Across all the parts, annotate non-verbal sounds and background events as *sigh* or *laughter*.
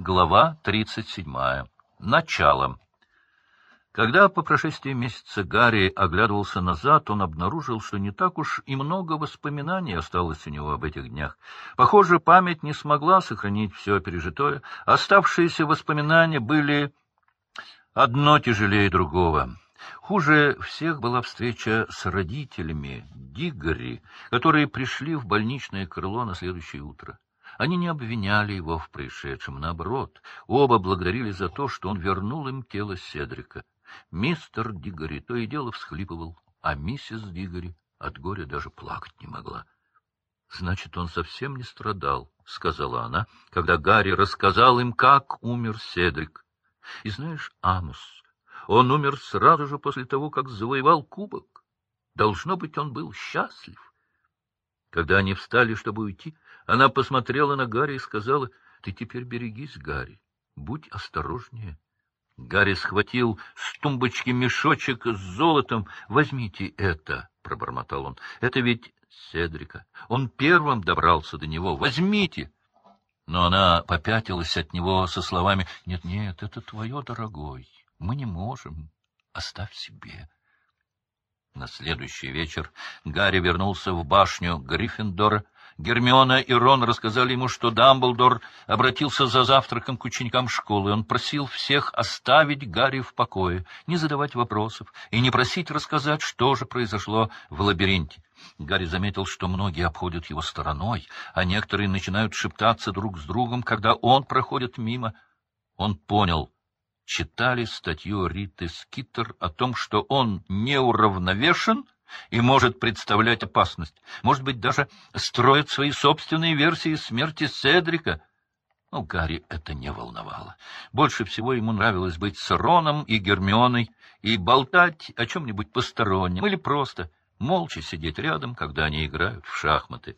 Глава 37. Начало. Когда по прошествии месяца Гарри оглядывался назад, он обнаружил, что не так уж и много воспоминаний осталось у него об этих днях. Похоже, память не смогла сохранить все пережитое. Оставшиеся воспоминания были одно тяжелее другого. Хуже всех была встреча с родителями Дигори, которые пришли в больничное крыло на следующее утро. Они не обвиняли его в происшедшем, наоборот, оба благодарили за то, что он вернул им тело Седрика. Мистер Дигори то и дело всхлипывал, а миссис Дигори от горя даже плакать не могла. — Значит, он совсем не страдал, — сказала она, когда Гарри рассказал им, как умер Седрик. — И знаешь, Амус, он умер сразу же после того, как завоевал кубок. Должно быть, он был счастлив. Когда они встали, чтобы уйти, она посмотрела на Гарри и сказала, — Ты теперь берегись, Гарри, будь осторожнее. Гарри схватил с тумбочки мешочек с золотом. — Возьмите это, — пробормотал он. — Это ведь Седрика. Он первым добрался до него. Возьмите! Но она попятилась от него со словами «Нет, нет, это твое, дорогой. Мы не можем. Оставь себе». На следующий вечер Гарри вернулся в башню Гриффиндора, Гермиона и Рон рассказали ему, что Дамблдор обратился за завтраком к ученикам школы. Он просил всех оставить Гарри в покое, не задавать вопросов и не просить рассказать, что же произошло в лабиринте. Гарри заметил, что многие обходят его стороной, а некоторые начинают шептаться друг с другом, когда он проходит мимо. Он понял, читали статью Риты Скиттер о том, что он неуравновешен — и может представлять опасность. Может быть, даже строит свои собственные версии смерти Седрика. Но Гарри это не волновало. Больше всего ему нравилось быть с Роном и Гермионой и болтать о чем-нибудь постороннем или просто молча сидеть рядом, когда они играют в шахматы.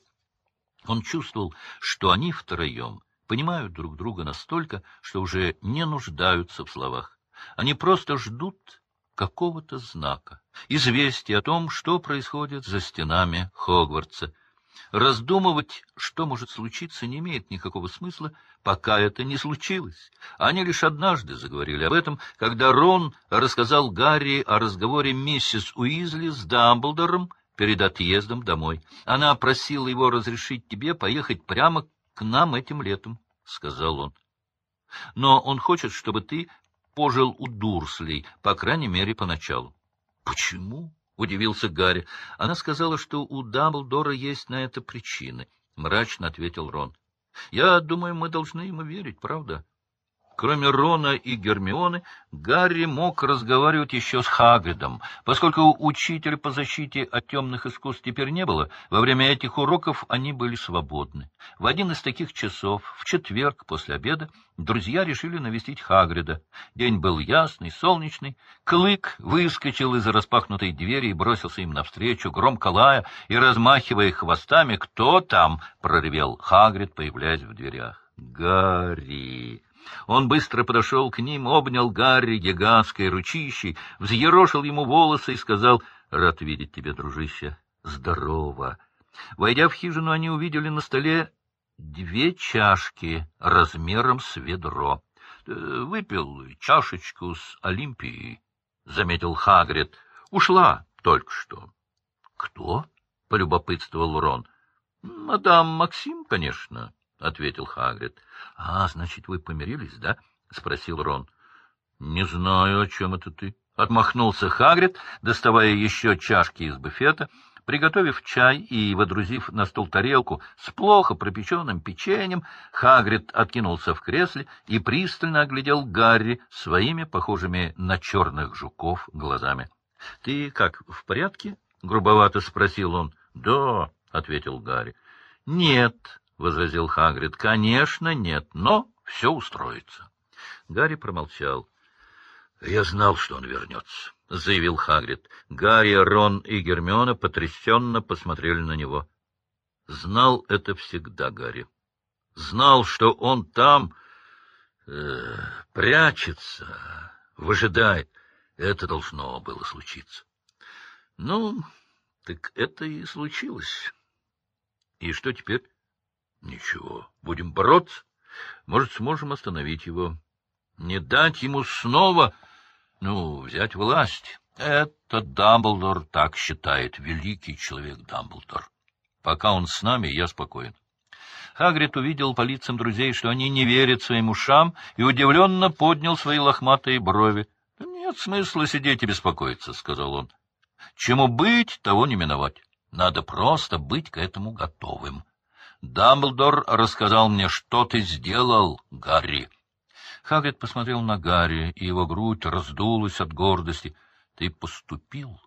Он чувствовал, что они втроем понимают друг друга настолько, что уже не нуждаются в словах. Они просто ждут какого-то знака, известия о том, что происходит за стенами Хогвартса. Раздумывать, что может случиться, не имеет никакого смысла, пока это не случилось. Они лишь однажды заговорили об этом, когда Рон рассказал Гарри о разговоре миссис Уизли с Дамблдором перед отъездом домой. Она просила его разрешить тебе поехать прямо к нам этим летом, — сказал он. Но он хочет, чтобы ты пожил у Дурслей, по крайней мере, поначалу. — Почему? — удивился Гарри. Она сказала, что у Дамблдора есть на это причины, — мрачно ответил Рон. — Я думаю, мы должны ему верить, правда? Кроме Рона и Гермионы, Гарри мог разговаривать еще с Хагридом. Поскольку учителя по защите от темных искусств теперь не было, во время этих уроков они были свободны. В один из таких часов, в четверг после обеда, друзья решили навестить Хагрида. День был ясный, солнечный. Клык выскочил из распахнутой двери и бросился им навстречу, громко лая и размахивая хвостами. «Кто там?» — проревел Хагрид, появляясь в дверях. «Гарри!» Он быстро подошел к ним, обнял Гарри гигантской ручищей, взъерошил ему волосы и сказал, — Рад видеть тебя, дружище. Здорово. Войдя в хижину, они увидели на столе две чашки размером с ведро. «Э, — Выпил чашечку с Олимпией, — заметил Хагрид. — Ушла только что. — Кто? — полюбопытствовал Рон. — Мадам Максим, конечно. —— ответил Хагрид. — А, значит, вы помирились, да? — спросил Рон. — Не знаю, о чем это ты. Отмахнулся Хагрид, доставая еще чашки из буфета. Приготовив чай и водрузив на стол тарелку с плохо пропеченным печеньем, Хагрид откинулся в кресле и пристально оглядел Гарри своими, похожими на черных жуков, глазами. — Ты как, в порядке? — грубовато спросил он. — Да, — ответил Гарри. — Нет, — возразил Хагрид. — Конечно, нет, но все устроится. Гарри промолчал. — Я знал, что он вернется, — заявил Хагрид. Гарри, Рон и Гермиона потрясенно посмотрели на него. Знал это всегда Гарри. Знал, что он там э, прячется, выжидает. Это должно было случиться. Ну, так это и случилось. И что теперь? — Ничего, будем бороться. Может, сможем остановить его. Не дать ему снова, ну, взять власть. Это Дамблдор так считает, великий человек Дамблдор. Пока он с нами, я спокоен. Хагрид увидел по лицам друзей, что они не верят своим ушам, и удивленно поднял свои лохматые брови. — Нет смысла сидеть и беспокоиться, — сказал он. — Чему быть, того не миновать. Надо просто быть к этому готовым. Дамблдор рассказал мне, что ты сделал, Гарри. Хагрид посмотрел на Гарри, и его грудь раздулась от гордости. Ты поступил,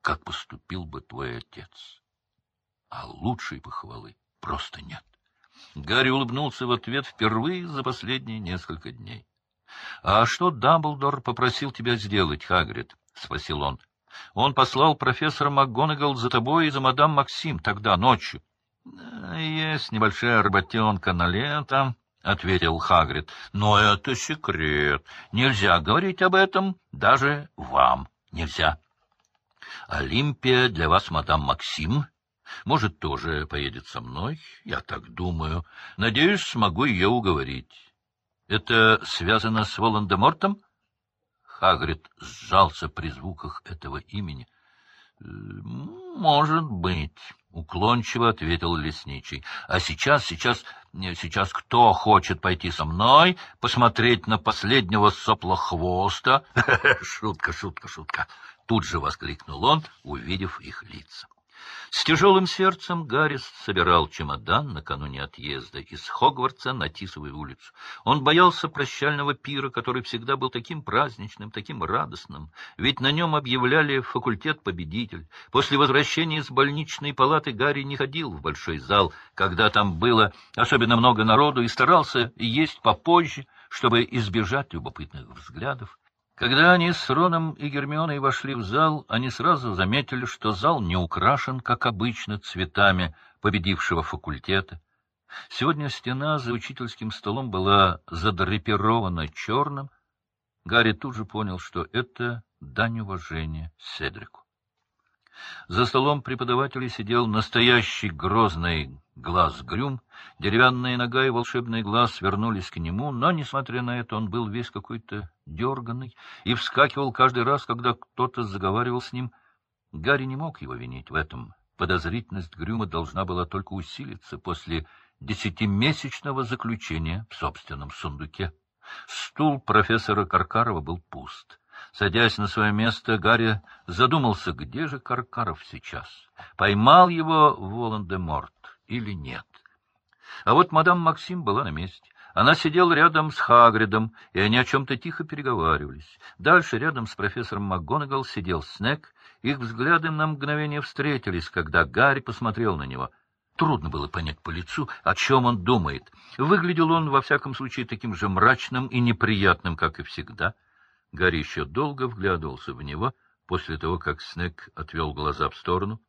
как поступил бы твой отец. А лучшей похвалы просто нет. Гарри улыбнулся в ответ впервые за последние несколько дней. — А что Дамблдор попросил тебя сделать, Хагрид? — спросил он. — Он послал профессора МакГонагал за тобой и за мадам Максим тогда, ночью. — Есть небольшая работенка на лето, — ответил Хагрид. — Но это секрет. Нельзя говорить об этом, даже вам нельзя. — Олимпия для вас, мадам Максим, может, тоже поедет со мной? Я так думаю. Надеюсь, смогу ее уговорить. Это связано с Волан-де-Мортом? Хагрид сжался при звуках этого имени. — Может быть, — уклончиво ответил лесничий. — А сейчас, сейчас, сейчас кто хочет пойти со мной, посмотреть на последнего соплохвоста? *laughs* — Шутка, шутка, шутка! — тут же воскликнул он, увидев их лица. С тяжелым сердцем Гаррис собирал чемодан накануне отъезда из Хогвартса на Тисовую улицу. Он боялся прощального пира, который всегда был таким праздничным, таким радостным, ведь на нем объявляли факультет-победитель. После возвращения из больничной палаты Гарри не ходил в большой зал, когда там было особенно много народу, и старался есть попозже, чтобы избежать любопытных взглядов. Когда они с Роном и Гермионой вошли в зал, они сразу заметили, что зал не украшен, как обычно, цветами победившего факультета. Сегодня стена за учительским столом была задрапирована черным. Гарри тут же понял, что это дань уважения Седрику. За столом преподавателя сидел настоящий грозный глаз Грюм, деревянная нога и волшебный глаз вернулись к нему, но, несмотря на это, он был весь какой-то дерганный и вскакивал каждый раз, когда кто-то заговаривал с ним. Гарри не мог его винить в этом. Подозрительность Грюма должна была только усилиться после десятимесячного заключения в собственном сундуке. Стул профессора Каркарова был пуст. Садясь на свое место, Гарри задумался, где же Каркаров сейчас? Поймал его Волан-де-Морт или нет? А вот мадам Максим была на месте. Она сидела рядом с Хагридом, и они о чем-то тихо переговаривались. Дальше, рядом с профессором МакГонагал, сидел Снег. Их взгляды на мгновение встретились, когда Гарри посмотрел на него. Трудно было понять по лицу, о чем он думает. Выглядел он, во всяком случае, таким же мрачным и неприятным, как и всегда — Гарри еще долго вглядывался в него после того, как Снег отвел глаза в сторону.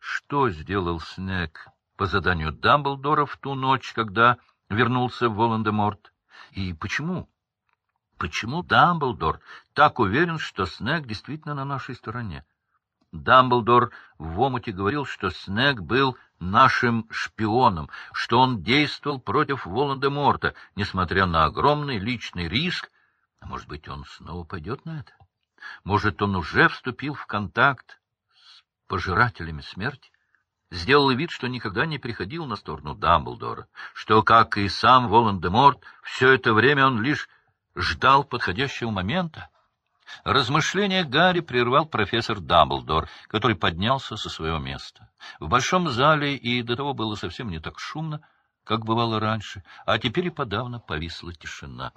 Что сделал Снег по заданию Дамблдора в ту ночь, когда вернулся в Волан-де-Морт? И почему? Почему Дамблдор так уверен, что Снег действительно на нашей стороне? Дамблдор в омуте говорил, что Снег был нашим шпионом, что он действовал против Волан-де-Морта, несмотря на огромный личный риск а может быть, он снова пойдет на это? Может, он уже вступил в контакт с пожирателями смерти? Сделал вид, что никогда не приходил на сторону Дамблдора, что, как и сам Волан-де-Морт, все это время он лишь ждал подходящего момента. Размышления Гарри прервал профессор Дамблдор, который поднялся со своего места. В большом зале и до того было совсем не так шумно, как бывало раньше, а теперь и подавно повисла тишина.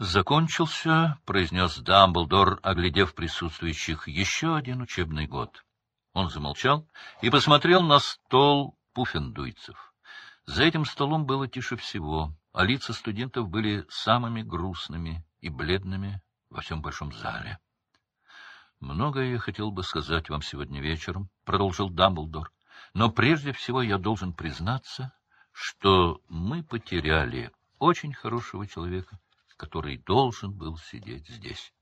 Закончился, — произнес Дамблдор, оглядев присутствующих, — еще один учебный год. Он замолчал и посмотрел на стол пуффендуйцев. За этим столом было тише всего, а лица студентов были самыми грустными и бледными во всем большом зале. — Многое я хотел бы сказать вам сегодня вечером, — продолжил Дамблдор, — но прежде всего я должен признаться, что мы потеряли очень хорошего человека который должен был сидеть здесь.